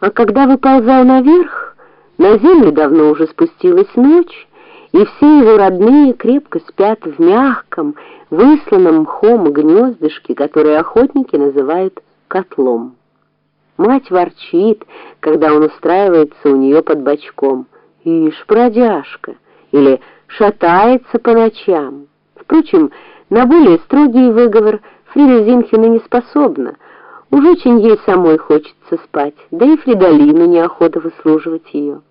А когда выползал наверх, на землю давно уже спустилась ночь, и все его родные крепко спят в мягком, высланном мхом гнездышке, которое охотники называют котлом. Мать ворчит, когда он устраивается у нее под бочком. «Ишь, бродяжка!» или «шатается по ночам». Впрочем, на более строгий выговор Фрида Зинхена не способна. Уж очень ей самой хочется спать, да и Фридолину неохота выслуживать ее.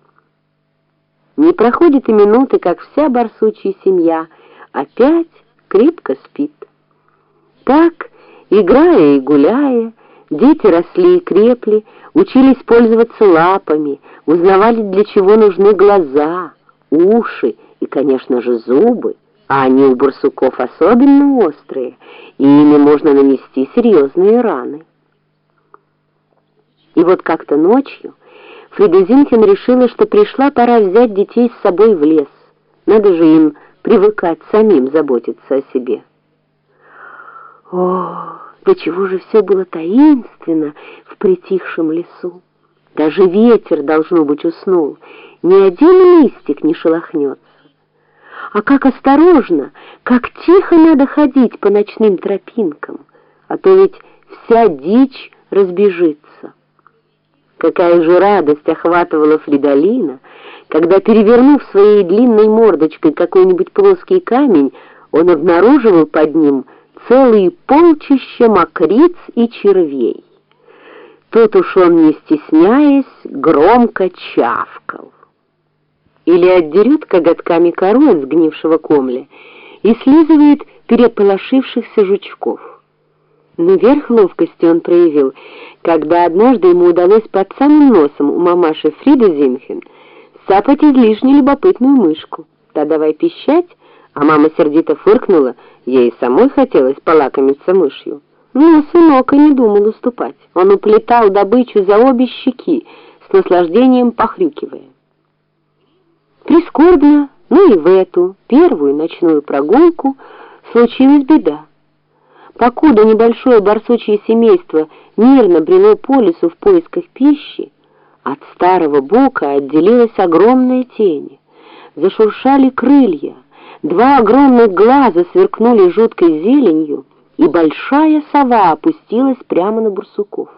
Не проходит и минуты, как вся барсучья семья опять крепко спит. Так, играя и гуляя, дети росли и крепли, учились пользоваться лапами, узнавали, для чего нужны глаза, уши и, конечно же, зубы, а они у барсуков особенно острые, и ими можно нанести серьезные раны. И вот как-то ночью Фрида Зинкин решила, что пришла пора взять детей с собой в лес. Надо же им привыкать самим заботиться о себе. О, до чего же все было таинственно в притихшем лесу. Даже ветер, должно быть, уснул. Ни один листик не шелохнется. А как осторожно, как тихо надо ходить по ночным тропинкам, а то ведь вся дичь разбежится. Какая же радость охватывала Фридолина, когда, перевернув своей длинной мордочкой какой-нибудь плоский камень, он обнаруживал под ним целые полчища мокриц и червей. Тут уж он, не стесняясь, громко чавкал. Или отдерет коготками кору от сгнившего комля и слизывает переполошившихся жучков. Но верх ловкости он проявил, когда однажды ему удалось под самым носом у мамаши Фриды Зинхен сапать излишне любопытную мышку. Та давай пищать, а мама сердито фыркнула, ей самой хотелось полакомиться мышью. Но сынок и не думал уступать. Он уплетал добычу за обе щеки, с наслаждением похрюкивая. Прискорбно, ну и в эту первую ночную прогулку случилась беда. Покуда небольшое барсучье семейство мирно брело по лесу в поисках пищи, от старого бока отделилась огромная тень. Зашуршали крылья, два огромных глаза сверкнули жуткой зеленью, и большая сова опустилась прямо на барсуков.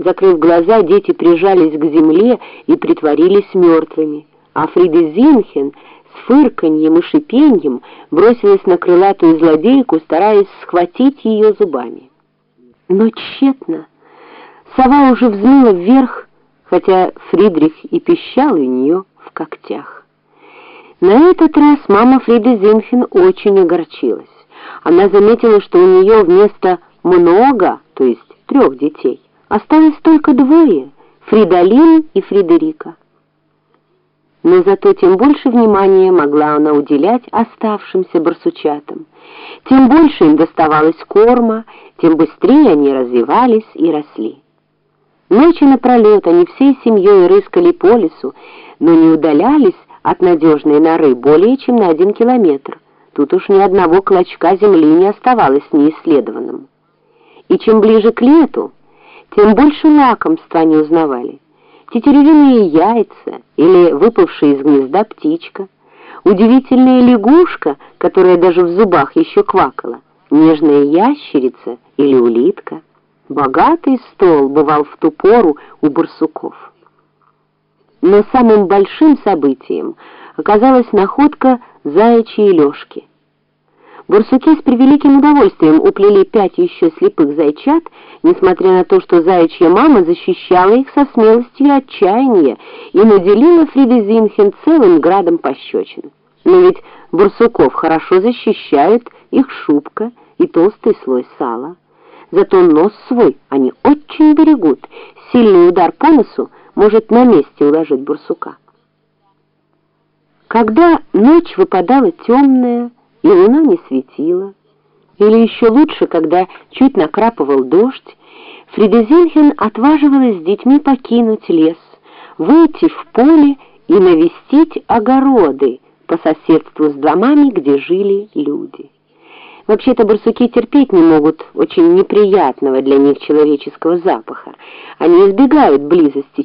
Закрыв глаза, дети прижались к земле и притворились мертвыми, а Фрида Зинхен фырканьем и шипеньем бросилась на крылатую злодейку, стараясь схватить ее зубами. Но тщетно. Сова уже взмыла вверх, хотя Фридрих и пищал у нее в когтях. На этот раз мама Фриды Зинхен очень огорчилась. Она заметила, что у нее вместо «много», то есть трех детей, осталось только двое — Фридолин и Фредерика но зато тем больше внимания могла она уделять оставшимся барсучатам. Тем больше им доставалось корма, тем быстрее они развивались и росли. Ночи напролет они всей семьей рыскали по лесу, но не удалялись от надежной норы более чем на один километр. Тут уж ни одного клочка земли не оставалось неисследованным. И чем ближе к лету, тем больше лакомства они узнавали тетеревиные яйца или выпавшая из гнезда птичка, удивительная лягушка, которая даже в зубах еще квакала, нежная ящерица или улитка. Богатый стол бывал в ту пору у барсуков. Но самым большим событием оказалась находка заячьей лёжки. Барсуки с превеликим удовольствием уплели пять еще слепых зайчат, несмотря на то, что заячья мама защищала их со смелостью и отчаяния и наделила Фриде Зинхен целым градом пощечин. Но ведь барсуков хорошо защищают их шубка и толстый слой сала. Зато нос свой они очень берегут. Сильный удар по носу может на месте уложить барсука. Когда ночь выпадала темная, и луна не светила. Или еще лучше, когда чуть накрапывал дождь, Фридезельхен отваживалась с детьми покинуть лес, выйти в поле и навестить огороды по соседству с домами, где жили люди. Вообще-то барсуки терпеть не могут очень неприятного для них человеческого запаха. Они избегают близости